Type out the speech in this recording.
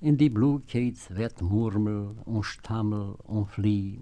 in die Blutkeits wird Murmel und Stammel und Flieh.